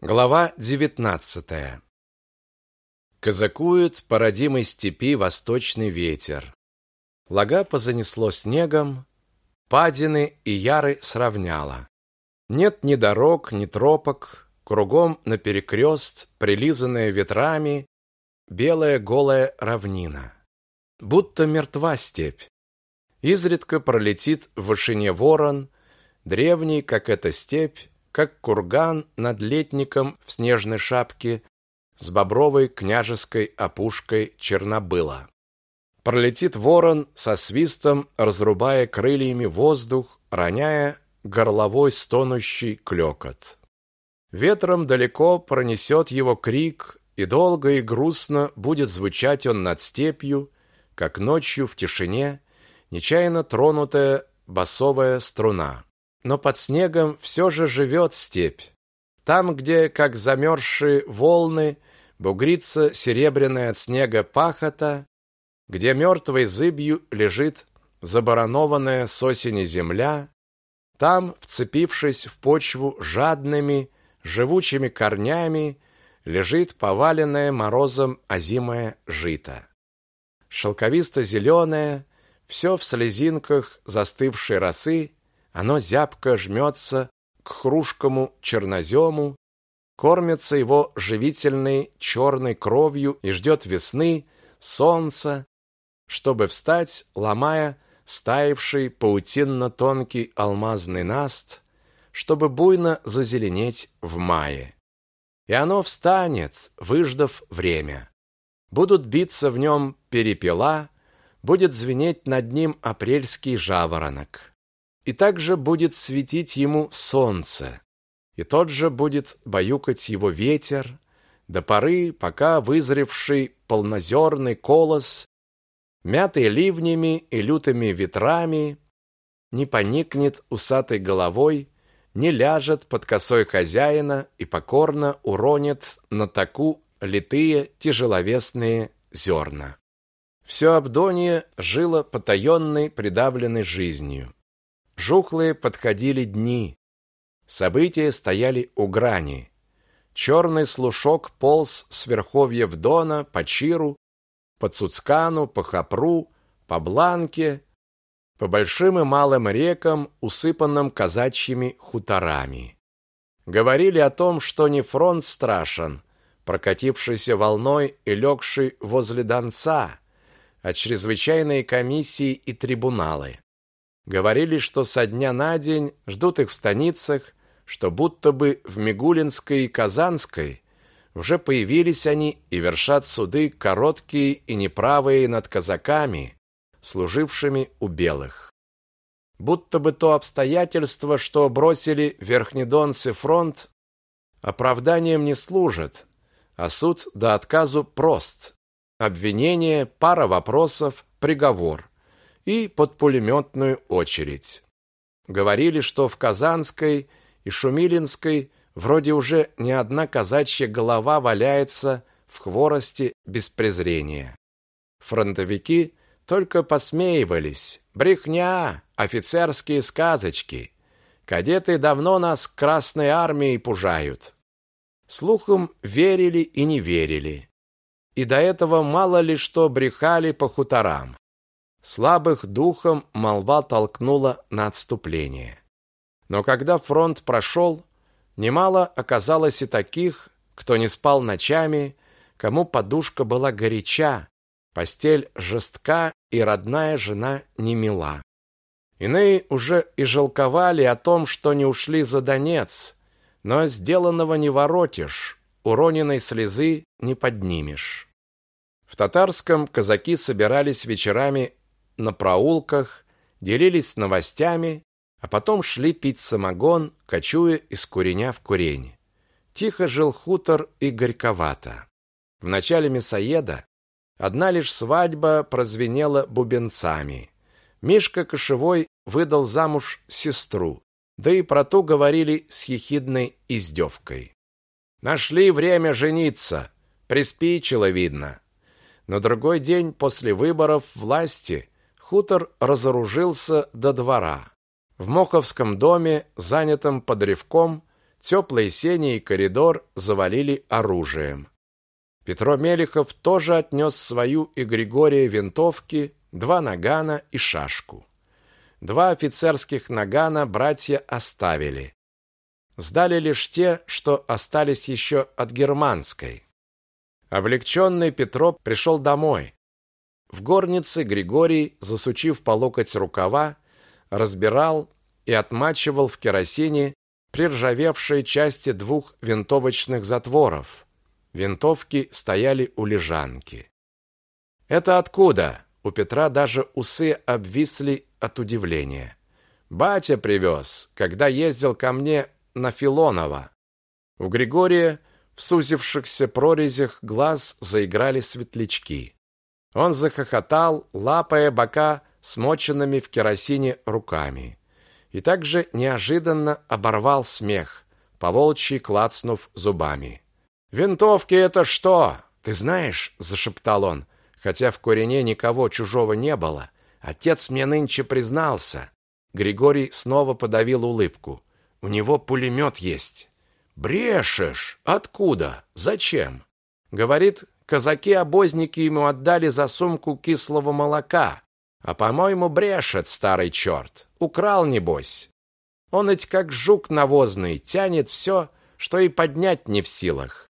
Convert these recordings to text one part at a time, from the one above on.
Глава девятнадцатая. Казакует по родимой степи восточный ветер. Лага позанесло снегом, падины и яры сравняло. Нет ни дорог, ни тропок, кругом наперекрест, прилизанная ветрами, белая голая равнина. Будто мертва степь. Изредка пролетит в вышине ворон, древний, как эта степь, как курган над летником в снежной шапке с бобровой княжеской опушкой Чернобыла. Пролетит ворон со свистом, разрубая крыльями воздух, роняя горловой стонущий клёкот. Ветром далеко пронесет его крик, и долго и грустно будет звучать он над степью, как ночью в тишине нечаянно тронутая басовая струна. Но под снегом все же живет степь. Там, где, как замерзшие волны, бугрится серебряная от снега пахота, где мертвой зыбью лежит забаранованная с осени земля, там, вцепившись в почву жадными, живучими корнями, лежит поваленное морозом озимое жито. Шелковисто-зеленое, все в слезинках застывшей росы, оно зябко жмется к хрушкому чернозему, кормится его живительной черной кровью и ждет весны, солнца, чтобы встать, ломая стаивший паутинно-тонкий алмазный наст, чтобы буйно зазеленеть в мае. И оно встанет, выждав время. Будут биться в нем перепела, будет звенеть над ним апрельский жаворонок и также будет светить ему солнце, и тот же будет баюкать его ветер, до поры, пока вызревший полнозерный колос, мятый ливнями и лютыми ветрами, не поникнет усатой головой, не ляжет под косой хозяина и покорно уронит на таку литые тяжеловесные зерна. Все Абдонье жило потаенной, придавленной жизнью. Жухлые подходили дни. События стояли у грани. Черный слушок полз с верховьев Дона по Чиру, по Цуцкану, по Хапру, по Бланке, по большим и малым рекам, усыпанным казачьими хуторами. Говорили о том, что не фронт страшен, прокатившийся волной и легший возле Донца, а чрезвычайные комиссии и трибуналы. Говорили, что со дня на день ждут их в станицах, что будто бы в Мигулинской и Казанской уже появились они и вершат суды короткие и неправые над казаками, служившими у белых. Будто бы то обстоятельство, что бросили верхнедонцы фронт, оправданием не служит, а суд до отказу прост. Обвинение, пара вопросов, приговор и под пулеметную очередь. Говорили, что в Казанской и Шумилинской вроде уже не одна казачья голова валяется в хворости без презрения. Фронтовики только посмеивались. Брехня, офицерские сказочки. Кадеты давно нас Красной армией пужают. Слухам верили и не верили. И до этого мало ли что брехали по хуторам. Слабых духом молва толкнула на отступление. Но когда фронт прошел, немало оказалось и таких, кто не спал ночами, кому подушка была горяча, постель жестка и родная жена не мила. Иные уже и жалковали о том, что не ушли за Донец, но сделанного не воротишь, уроненной слезы не поднимешь. В татарском казаки собирались вечерами на проулках, делились новостями, а потом шли пить самогон, кочуя из куреня в курень. Тихо жил хутор и горьковато. В начале мясоеда одна лишь свадьба прозвенела бубенцами. Мишка Кошевой выдал замуж сестру, да и про ту говорили с ехидной издевкой. Нашли время жениться, приспичило видно. На другой день после выборов власти Хутор разоружился до двора. В Моховском доме, занятом под ревком, теплые сени и коридор завалили оружием. Петро Мелехов тоже отнес свою и Григория винтовки, два нагана и шашку. Два офицерских нагана братья оставили. Сдали лишь те, что остались еще от германской. Облегченный Петро пришел домой. В горнице Григорий, засучив по локоть рукава, разбирал и отмачивал в керосине приржавевшие части двух винтовочных затворов. Винтовки стояли у лежанки. «Это откуда?» У Петра даже усы обвисли от удивления. «Батя привез, когда ездил ко мне на Филонова». У Григория в сузившихся прорезях глаз заиграли светлячки. Он захохотал, лапая бока смоченными в керосине руками. И также неожиданно оборвал смех, поволчьи клацнув зубами. «Винтовки это что? Ты знаешь?» – зашептал он, хотя в корене никого чужого не было. Отец мне нынче признался. Григорий снова подавил улыбку. У него пулемет есть. Брешешь? Откуда? Зачем? Говорит, казаки-обозники ему отдали за сумку кислого молока. А, по-моему, брешет старый черт. Украл, небось. Он ведь как жук навозный, тянет все, что и поднять не в силах.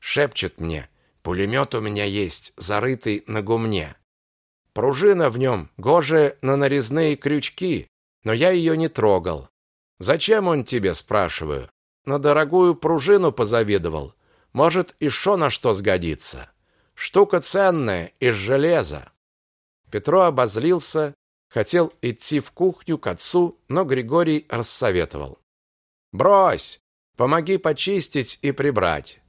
Шепчет мне, пулемет у меня есть, зарытый на гумне. Пружина в нем, гоже на нарезные крючки, но я ее не трогал. Зачем он тебе, спрашиваю? На дорогую пружину позавидовал. Может, и шо на что сгодится. Штука ценная, из железа. Петро обозлился, хотел идти в кухню к отцу, но Григорий рассоветовал. «Брось! Помоги почистить и прибрать.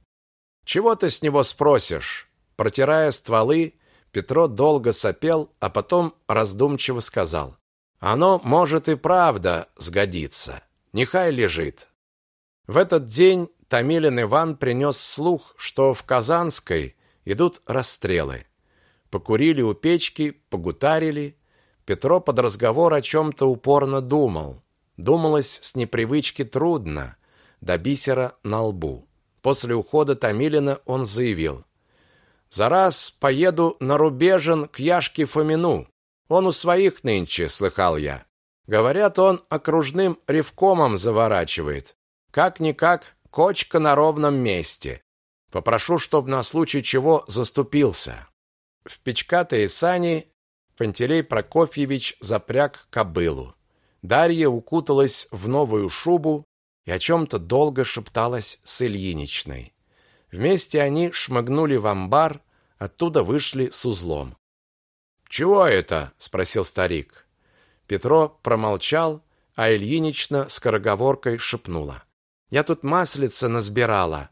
Чего ты с него спросишь?» Протирая стволы, Петро долго сопел, а потом раздумчиво сказал. «Оно, может, и правда сгодится. Нехай лежит». В этот день Томилин Иван принес слух, что в Казанской идут расстрелы. Покурили у печки, погутарили. Петро под разговор о чем-то упорно думал. Думалось с непривычки трудно, до бисера на лбу. После ухода Томилина он заявил. «За раз поеду на Рубежен к Яшке Фомину. Он у своих нынче, слыхал я. Говорят, он окружным ревкомом заворачивает. Как-никак, кочка на ровном месте. Попрошу, чтоб на случай чего заступился». В печкатые сани Пантелей Прокофьевич запряг кобылу. Дарья укуталась в новую шубу и о чем-то долго шепталась с Ильиничной. Вместе они шмыгнули в амбар, оттуда вышли с узлом. «Чего это?» – спросил старик. Петро промолчал, а Ильинична скороговоркой шепнула. «Я тут маслица насбирала.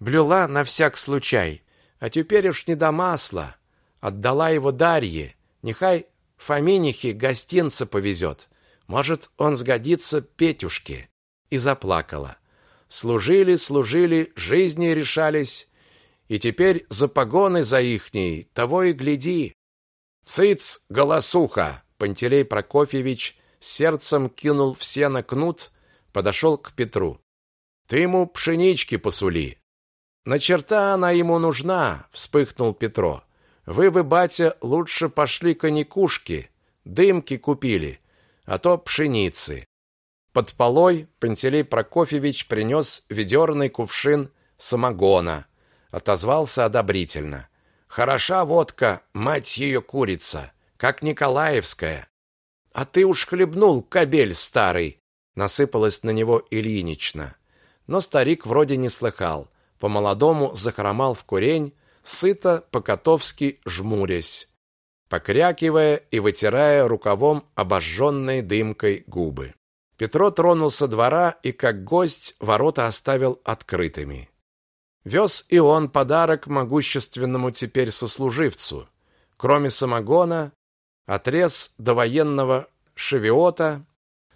Блюла на всяк случай, а теперь уж не до масла. Отдала его Дарье. Нехай Фоминихе гостинца повезет. Может, он сгодится Петюшке». И заплакала. Служили, служили, жизни решались, и теперь за погоны за ихней, того и гляди. Цыц, голосуха! Пантелей Прокофьевич сердцем кинул все на кнут, подошел к Петру. Ты ему пшенички посули. На черта она ему нужна, вспыхнул Петро. Вы бы, батя, лучше пошли коньякушки, дымки купили, а то пшеницы. Под полой Пантелей Прокофьевич принес ведерный кувшин самогона, отозвался одобрительно. Хороша водка, мать ее курица, как Николаевская. А ты уж хлебнул, кобель старый, насыпалась на него Ильинична. Но старик вроде не слыхал, по-молодому захромал в курень, сыто по-котовски жмурясь, покрякивая и вытирая рукавом обожженные дымкой губы. Петро тронулся двора и, как гость, ворота оставил открытыми. Вез и он подарок могущественному теперь сослуживцу. Кроме самогона, отрез довоенного шевиота,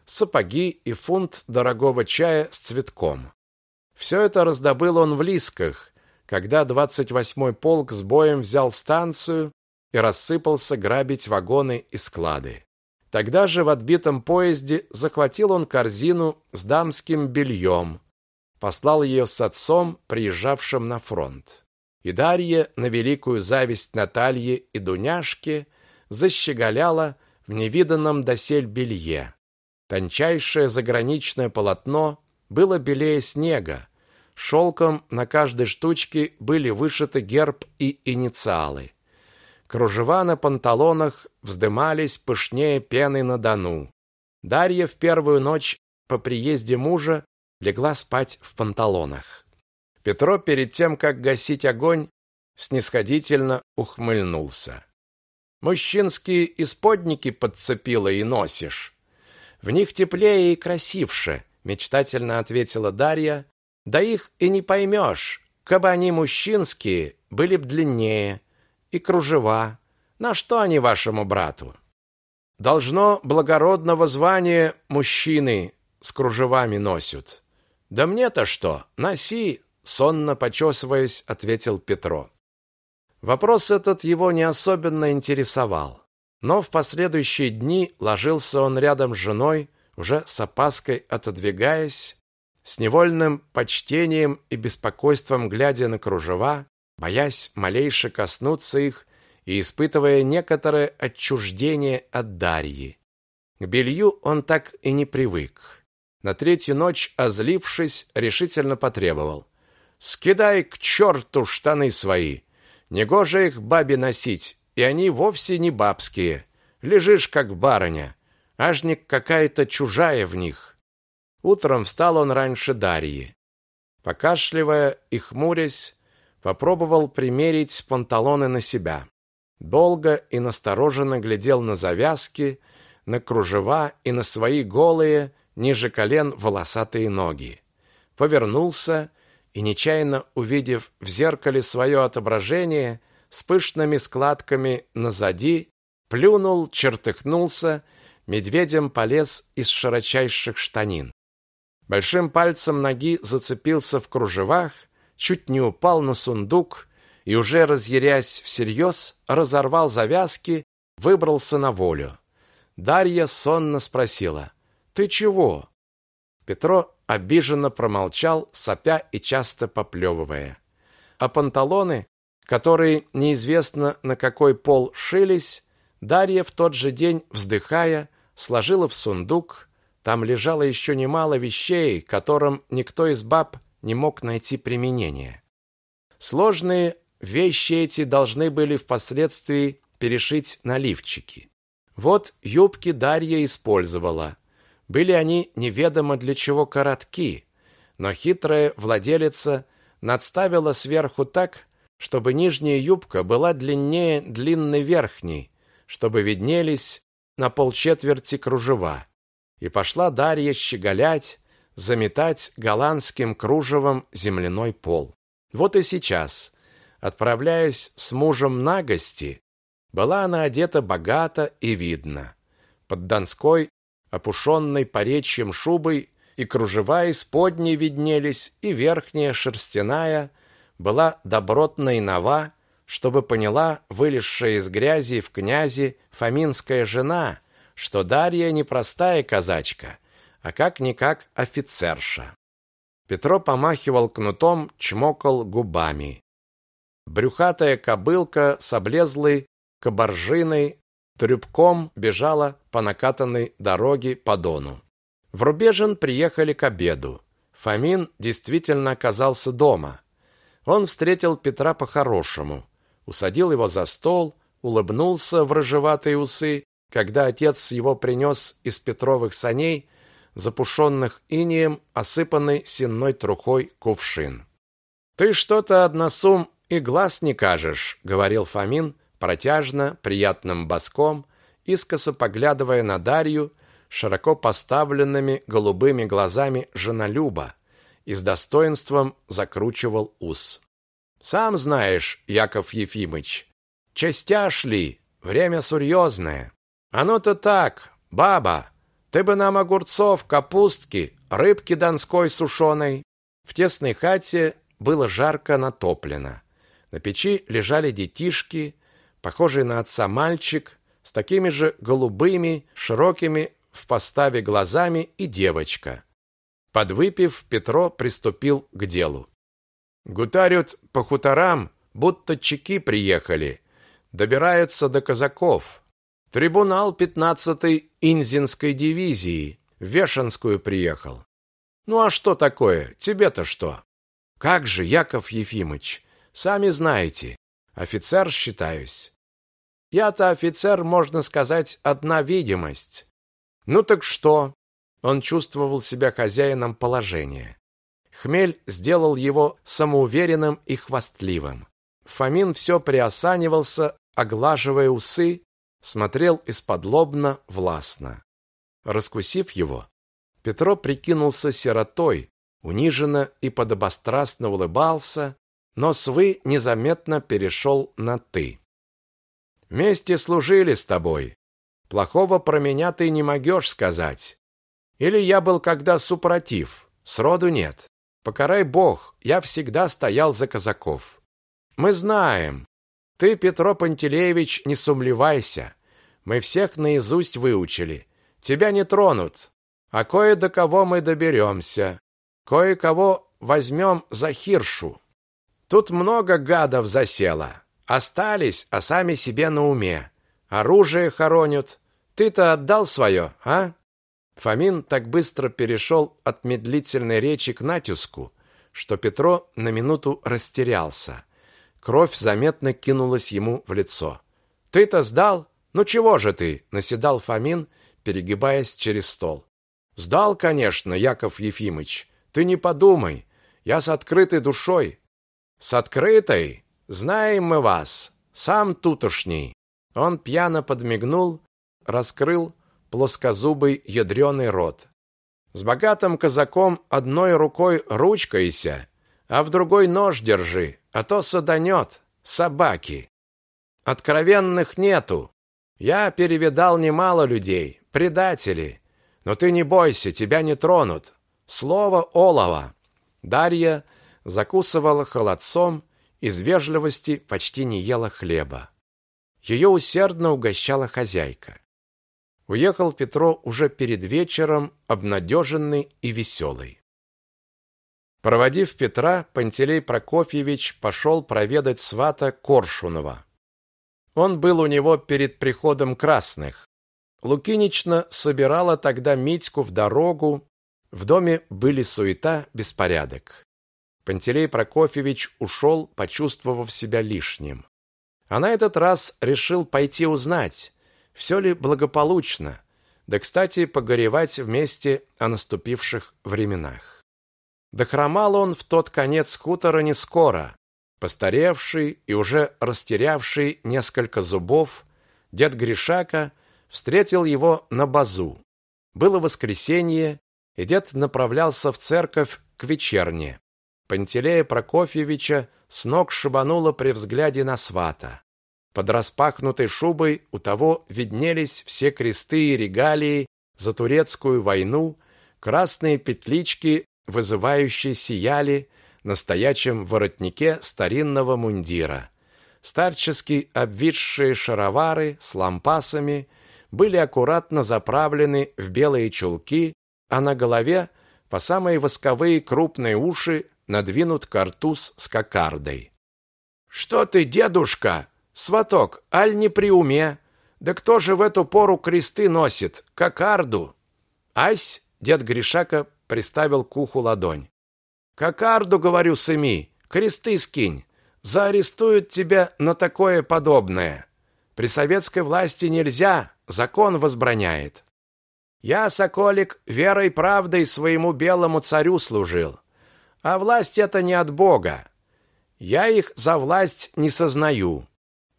сапоги и фунт дорогого чая с цветком. Все это раздобыл он в Лисках, когда 28-й полк с боем взял станцию и рассыпался грабить вагоны и склады. Тогда же в отбитом поезде захватил он корзину с дамским бельем. послал ее с отцом, приезжавшим на фронт. И Дарья на великую зависть Натальи и Дуняшки защеголяла в невиданном досель белье. Тончайшее заграничное полотно было белее снега. Шелком на каждой штучке были вышиты герб и инициалы. Кружева на панталонах вздымались пышнее пены на Дону. Дарья в первую ночь по приезде мужа легла спать в панталонах. Петро перед тем, как гасить огонь, снисходительно ухмыльнулся. Мужчинские исподники подцепила и носишь. В них теплее и красивше, мечтательно ответила Дарья. Да их и не поймешь. Кабы они мужчинские, были б длиннее. И кружева. На что они вашему брату? Должно благородного звания мужчины с кружевами носят. Да мне-то что? Носи, сонно почесываясь, ответил Петро. Вопрос этот его не особенно интересовал. Но в последующие дни ложился он рядом с женой, уже с опаской отодвигаясь, с невольным почтением и беспокойством глядя на кружева, боясь малейше коснуться их и испытывая некоторое отчуждение от Дарьи. К белью он так и не привык. На третью ночь, озлившись, решительно потребовал: "Скидай к черту штаны свои, Негоже их бабе носить, и они вовсе не бабские. Лежишь как барыня, ажник какая-то чужая в них. Утром встал он раньше Дарьи. Покашливая и хмурясь, попробовал примерить панталоны на себя. Долго и настороженно глядел на завязки, на кружева и на свои голые, ниже колен волосатые ноги. Повернулся и, нечаянно увидев в зеркале свое отображение с пышными складками назади, плюнул, чертыхнулся, медведем полез из широчайших штанин. Большим пальцем ноги зацепился в кружевах, чуть не упал на сундук и, уже разъярясь всерьез, разорвал завязки, выбрался на волю. Дарья сонно спросила, «Ты чего?» Петро обиженно промолчал, сопя и часто поплевывая. А панталоны, которые неизвестно на какой пол шились, Дарья в тот же день, вздыхая, сложила в сундук. Там лежало еще немало вещей, которым никто из баб не мог найти применения. Сложные вещи эти должны были впоследствии перешить на лифчики. Вот юбки Дарья использовала – были они неведомо для чего коротки, но хитрая владелица надставила сверху так, чтобы нижняя юбка была длиннее длинной верхней, чтобы виднелись на полчетверти кружева. И пошла Дарья щеголять, заметать голландским кружевом земляной пол. Вот и сейчас, отправляясь с мужем на гости, была она одета богато и видно. Под Донской опушенной поречьем шубой, и кружева исподней виднелись, и верхняя шерстяная была добротной нова, чтобы поняла вылезшая из грязи в князи фаминская жена, что Дарья не простая казачка, а как-никак офицерша. Петро помахивал кнутом, чмокал губами. Брюхатая кобылка с облезлой кабаржиной трюбком бежала по накатанной дороге по Дону. В Рубежин приехали к обеду. Фомин действительно оказался дома. Он встретил Петра по-хорошему, усадил его за стол, улыбнулся в рыжеватые усы, когда отец его принес из Петровых саней, запушенных инеем, осыпанный сенной трухой кувшин. «Ты что-то, односум, и глаз не кажешь», — говорил Фомин, протяжно, приятным баском, искоса поглядывая на Дарью широко поставленными голубыми глазами женолюба и с достоинством закручивал ус. «Сам знаешь, Яков Ефимыч, частя шли, время серьезное. Оно-то так, баба, ты бы нам огурцов, капустки, рыбки донской сушеной». В тесной хате было жарко натоплено. На печи лежали детишки, похожий на отца мальчик с такими же голубыми, широкими в поставе глазами и девочка. Подвыпив, Петро приступил к делу. Гутарят по хуторам, будто чеки приехали. Добираются до казаков. Трибунал 15-й Инзинской дивизии в Вешенскую приехал. Ну а что такое? Тебе-то что? Как же, Яков Ефимыч, сами знаете, офицер считаюсь. Я-то офицер, можно сказать, одна видимость. Ну так что? Он чувствовал себя хозяином положения. Хмель сделал его самоуверенным и хвастливым. Фомин все приосанивался, оглаживая усы, смотрел из-под лобна властно. Раскусив его, Петро прикинулся сиротой, униженно и подобострастно улыбался, но свы незаметно перешел на «ты». «Вместе служили с тобой. Плохого про меня ты не могешь сказать. Или я был когда супротив? Сроду нет. Покарай Бог, я всегда стоял за казаков. Мы знаем. Ты, Петро Пантелеевич, не сумлевайся. Мы всех наизусть выучили. Тебя не тронут. А кое до кого мы доберемся. Кое-кого возьмем за хиршу. Тут много гадов засело. Остались, а сами себе на уме. Оружие хоронят. Ты-то отдал свое, а? Фомин так быстро перешел от медлительной речи к натиску, что Петро на минуту растерялся. Кровь заметно кинулась ему в лицо. «Ты-то сдал? Ну чего же ты?» – наседал Фомин, перегибаясь через стол. «Сдал, конечно, Яков Ефимыч. Ты не подумай. Я с открытой душой». «С открытой? Знаем мы вас. Сам тутошний». Он пьяно подмигнул, раскрыл плоскозубый ядреный рот. С богатым казаком одной рукой ручкайся, а в другой нож держи, а то саданет, собаки. Откровенных нету. Я перевидал немало людей, предатели. Но ты не бойся, тебя не тронут. Слово олова. Дарья закусывала холодцом, из вежливости почти не ела хлеба. Ее усердно угощала хозяйка. Уехал Петро уже перед вечером, обнадеженный и веселый. Проводив Петра, Пантелей Прокофьевич пошел проведать свата Коршунова. Он был у него перед приходом красных. Лукинична собирала тогда Митьку в дорогу, в доме были суета, беспорядок. Пантелей Прокофьевич ушел, почувствовав себя лишним. А на этот раз решил пойти узнать, все ли благополучно, да, кстати, погоревать вместе о наступивших временах. Дохромал он в тот конец хутора не скоро. Постаревший и уже растерявший несколько зубов, дед Гришака встретил его на базу. Было воскресенье, и дед направлялся в церковь к вечерне. Пантелея Прокофьевича с ног шибануло при взгляде на свата. Под распахнутой шубой у того виднелись все кресты и регалии за турецкую войну, красные петлички, вызывающие сияли на стоячем воротнике старинного мундира. Старчески обвисшие шаровары с лампасами были аккуратно заправлены в белые чулки, а на голове по самые восковые крупные уши надвинут картуз с кокардой. «Что ты, дедушка?» Сваток, аль не при уме? Да кто же в эту пору кресты носит? Кокарду. Ась, дед Гришака приставил к уху ладонь. Кокарду, говорю, сыми, кресты скинь. Заарестуют тебя на такое подобное. При советской власти нельзя, закон возбраняет. Я, соколик, верой и правдой своему белому царю служил. А власть это не от Бога. Я их за власть не сознаю.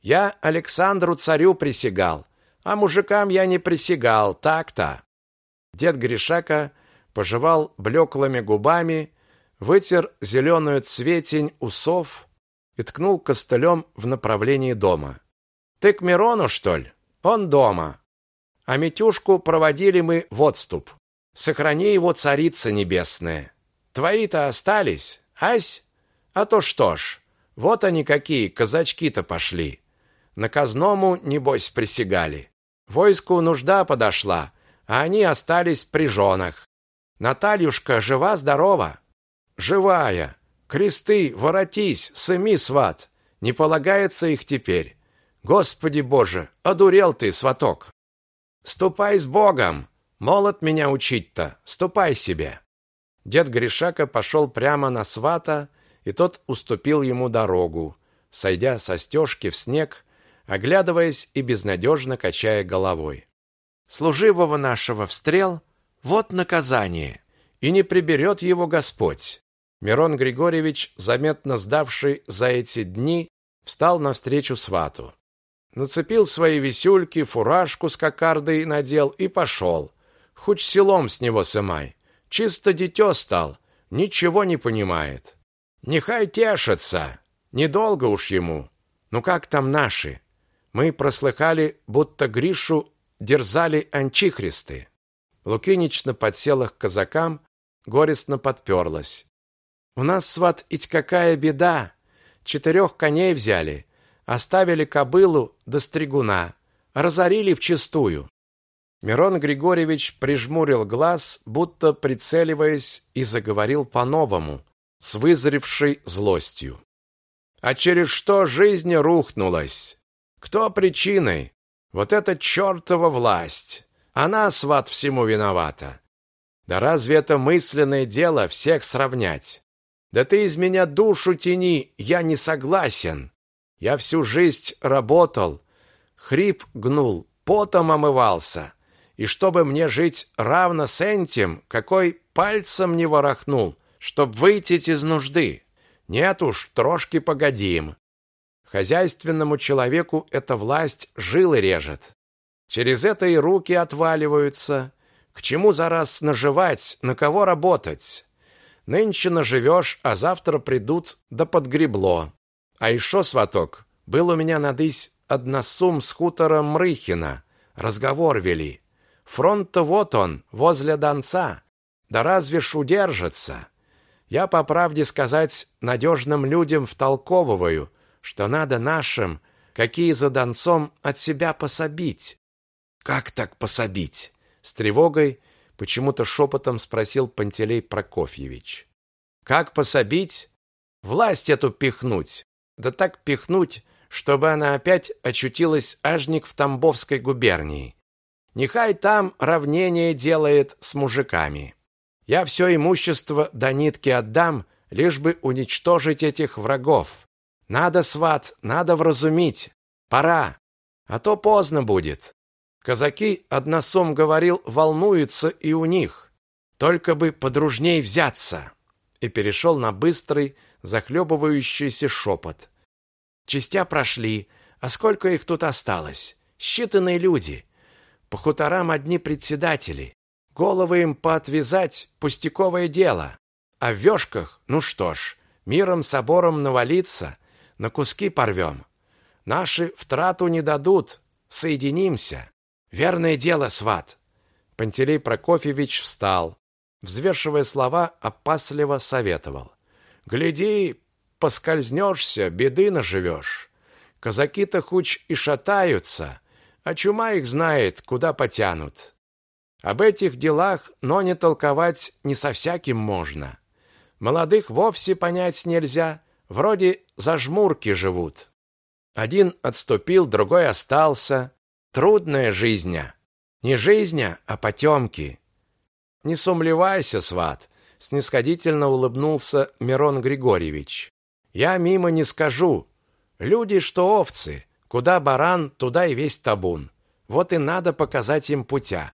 Я Александру царю присягал, а мужикам я не присягал, так-то. Дед Гришака пожевал блеклыми губами, вытер зеленую цветень усов и ткнул костылем в направлении дома. Ты к Мирону, что ли? Он дома. А Митюшку проводили мы в отступ. Сохрани его, царица небесная. Твои-то остались, ась? А то что ж, вот они какие, казачки-то пошли. Наказному, небось, присягали. Войску нужда подошла, а они остались при женах. Натальюшка жива-здорова? Живая. Кресты, воротись, сыми, сват. Не полагается их теперь. Господи Боже, одурел ты, сваток. Ступай с Богом. Молот меня учить-то. Ступай себе. Дед Гришака пошел прямо на свата, и тот уступил ему дорогу, сойдя со стежки в снег, оглядываясь и безнадежно качая головой. Служивого нашего встрел, вот наказание, и не приберет его Господь. Мирон Григорьевич, заметно сдавший за эти дни, встал навстречу свату. Нацепил свои висюльки, фуражку с кокардой надел и пошел. Хоть селом с него сымай. Чисто дитё стал, ничего не понимает. Нехай тешится, недолго уж ему. Ну как там наши? Мы прослыхали, будто Гришу дерзали анчихристы. Лукинич подсела к казакам, горестно подперлась. У нас, сват, ить какая беда. Четырех коней взяли, оставили кобылу до стригуна, разорили вчистую. Мирон Григорьевич прижмурил глаз, будто прицеливаясь, и заговорил по-новому, с вызревшей злостью. А через что жизнь рухнулась? Кто причиной? Вот эта чертова власть. Она, сват, всему виновата. Да разве это мысленное дело всех сравнять? Да ты из меня душу тяни, я не согласен. Я всю жизнь работал, хрип гнул, потом омывался. И чтобы мне жить равно с этим, какой пальцем не ворохнул, чтоб выйти из нужды. Нет уж, трошки погодим. Хозяйственному человеку эта власть жилы режет. Через это и руки отваливаются. К чему за раз наживать, на кого работать? Нынче наживешь, а завтра придут да подгребло. А еще, сваток, был у меня надысь односум с хутора Мрыхина. Разговор вели. Фронт-то вот он, возле Донца. Да разве ж удержится? Я, по правде сказать, надежным людям втолковываю – что надо нашим, какие за Донцом, от себя пособить. Как так пособить? С тревогой почему-то шепотом спросил Пантелей Прокофьевич. Как пособить? Власть эту пихнуть. Да так пихнуть, чтобы она опять очутилась ажник в Тамбовской губернии. Нехай там равнение делает с мужиками. Я все имущество до нитки отдам, лишь бы уничтожить этих врагов. Надо, сват, надо вразумить. Пора, а то поздно будет. Казаки, односом говорил, волнуются и у них. Только бы подружней взяться. И перешел на быстрый, захлебывающийся шепот. Частя прошли, а сколько их тут осталось? Считанные люди. По хуторам одни председатели. Головы им поотвязать – пустяковое дело. А в вёшках, ну что ж, миром собором навалиться – на куски порвем. Наши в трату не дадут, соединимся. Верное дело, сват. Пантелей Прокофьевич встал, взвешивая слова, опасливо советовал. Гляди, поскользнешься, беды наживешь. Казаки-то хуч и шатаются, а чума их знает, куда потянут. Об этих делах, но не толковать не со всяким можно. Молодых вовсе понять нельзя, Вроде зажмурки живут. Один отступил, другой остался. Трудная жизнь. Не жизнь, а потемки. Не сумлевайся, сват, снисходительно улыбнулся Мирон Григорьевич. Я мимо не скажу. Люди, что овцы, куда баран, туда и весь табун. Вот и надо показать им путя.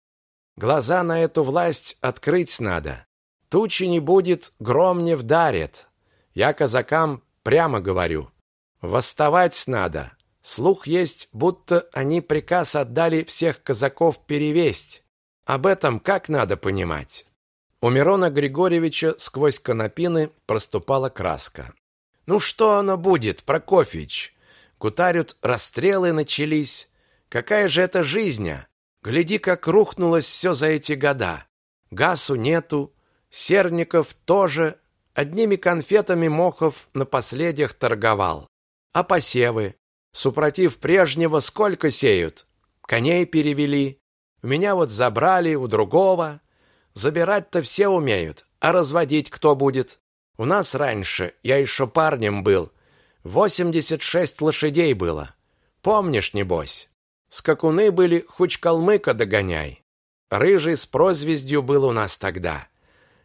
Глаза на эту власть открыть надо. Тучи не будет, гром не вдарит. Я казакам Прямо говорю. Восставать надо. Слух есть, будто они приказ отдали всех казаков перевесть. Об этом как надо понимать? У Мирона Григорьевича сквозь конопины проступала краска. Ну что оно будет, Прокофьевич? Кутарют, расстрелы начались. Какая же это жизнь? Гляди, как рухнулось все за эти года. Гасу нету, Серников тоже Одними конфетами Мохов на последних торговал. А посевы? Супротив прежнего сколько сеют? Коней перевели. У меня вот забрали, у другого. Забирать-то все умеют, а разводить кто будет? У нас раньше, я еще парнем был, восемьдесят шесть лошадей было. Помнишь, небось? Скакуны были, хоть калмыка догоняй. Рыжий с прозвездью был у нас тогда.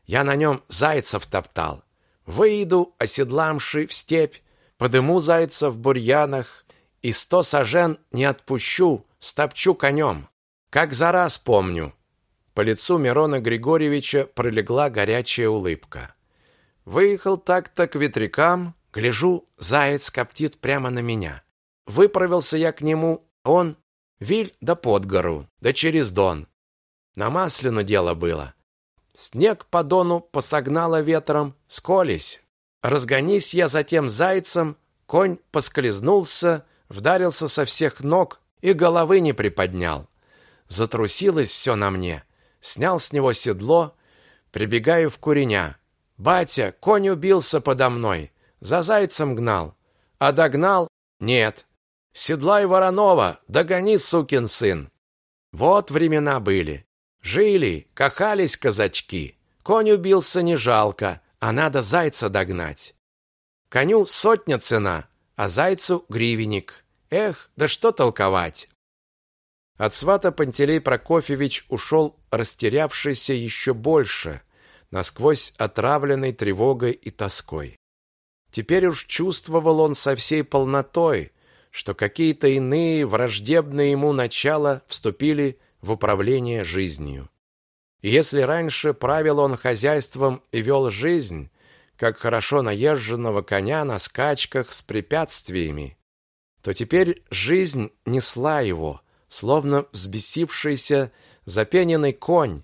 Я на нем зайцев топтал. Выйду, оседламши в степь, подыму зайца в бурьянах, и сто сажен не отпущу, стопчу конем. Как за раз помню. По лицу Мирона Григорьевича пролегла горячая улыбка. Выехал так-то к ветрякам, гляжу, заяц коптит прямо на меня. Выправился я к нему, он виль да под гору, да через дон. На Маслину дело было. Снег по дону посогнало ветром, сколись. Разгонись я затем зайцем, конь поскользнулся, вдарился со всех ног и головы не приподнял. Затрусилось все на мне. Снял с него седло, прибегаю в куреня. Батя, конь убился подо мной, за зайцем гнал. А догнал? Нет. Седлай Воронова, догони, сукин сын. Вот времена были. Жили, кахались казачки. Конь убился не жалко, а надо зайца догнать. Коню сотня цена, а зайцу гривенник. Эх, да что толковать. От свата Пантелей Прокофьевич ушел растерявшийся еще больше, насквозь отравленный тревогой и тоской. Теперь уж чувствовал он со всей полнотой, что какие-то иные враждебные ему начала вступили в управление жизнью. И если раньше правил он хозяйством и вел жизнь, как хорошо наезженного коня на скачках с препятствиями, то теперь жизнь несла его, словно взбесившийся запененный конь,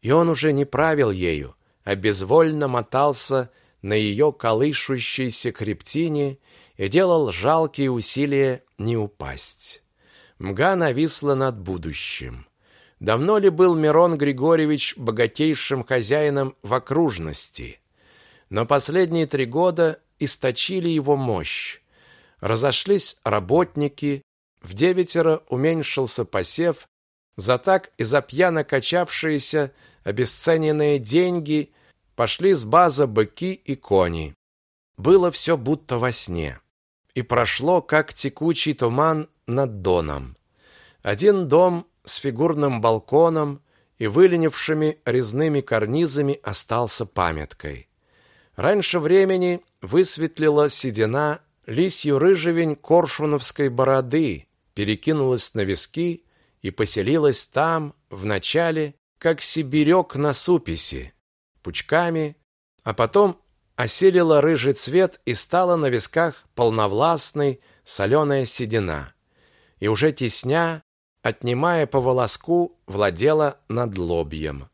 и он уже не правил ею, а безвольно мотался на ее колышущейся хребтине и делал жалкие усилия не упасть. Мга нависла над будущим. Давно ли был Мирон Григорьевич богатейшим хозяином в окружности? Но последние три года источили его мощь. Разошлись работники, в девятеро уменьшился посев, за так и за пьяно качавшиеся обесцененные деньги пошли с база быки и кони. Было все будто во сне. И прошло, как текучий туман над доном. Один дом с фигурным балконом и выленившими резными карнизами остался памяткой. Раньше времени высветлила седина лисью рыжевень коршуновской бороды, перекинулась на виски и поселилась там, в начале, как сибирек на суписи, пучками, а потом оселила рыжий цвет и стала на висках полновластной соленая седина. И уже тесня, отнимая по волоску, владела над лобьем.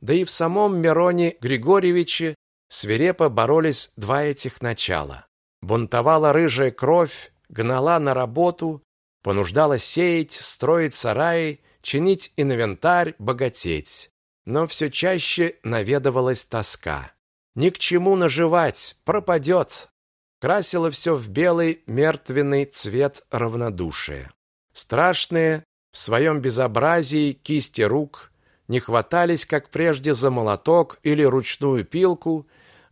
Да и в самом Мироне Григорьевиче свирепо боролись два этих начала. Бунтовала рыжая кровь, гнала на работу, понуждала сеять, строить сараи, чинить инвентарь, богатеть. Но все чаще наведывалась тоска. Ни к чему наживать, пропадет. Красила все в белый мертвенный цвет равнодушия. Страшные, в своем безобразии кисти рук не хватались, как прежде, за молоток или ручную пилку,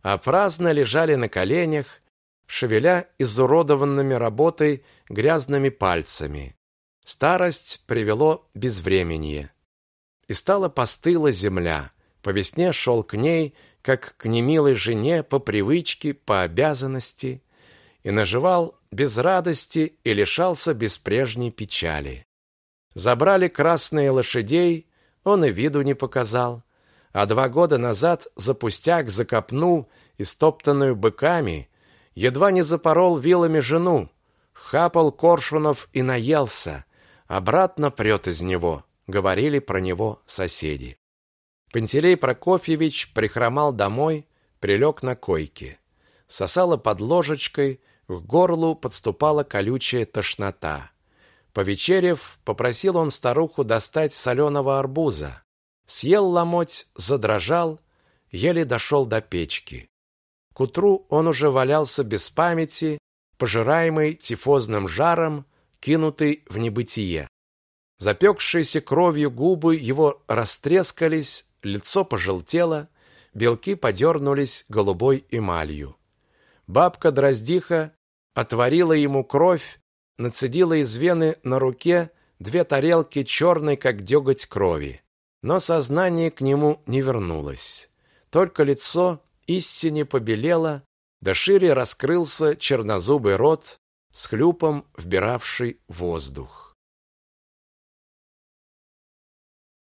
а праздно лежали на коленях, шевеля изуродованными работой грязными пальцами. Старость привело безвременье. И стала постыла земля. По весне шел к ней, как к немилой жене, по привычке, по обязанности, и наживал без радости и лишался без прежней печали. Забрали красные лошадей, он и виду не показал, а два года назад за пустяк закопну, истоптанную быками, едва не запорол вилами жену, хапал коршунов и наелся, обратно прет из него, говорили про него соседи. Пантелей Прокофьевич прихромал домой, прилег на койке. Сосала под ложечкой, к горлу подступала колючая тошнота. Повечерев, попросил он старуху достать соленого арбуза. Съел ломоть, задрожал, еле дошел до печки. К утру он уже валялся без памяти, пожираемый тифозным жаром, кинутый в небытие. Запекшиеся кровью губы его растрескались, лицо пожелтело, белки подернулись голубой эмалью. Бабка-дроздиха отварила ему кровь, нацедила из вены на руке две тарелки черной, как деготь крови. Но сознание к нему не вернулось. Только лицо истине побелело, да шире раскрылся чернозубый рот с хлюпом вбиравший воздух.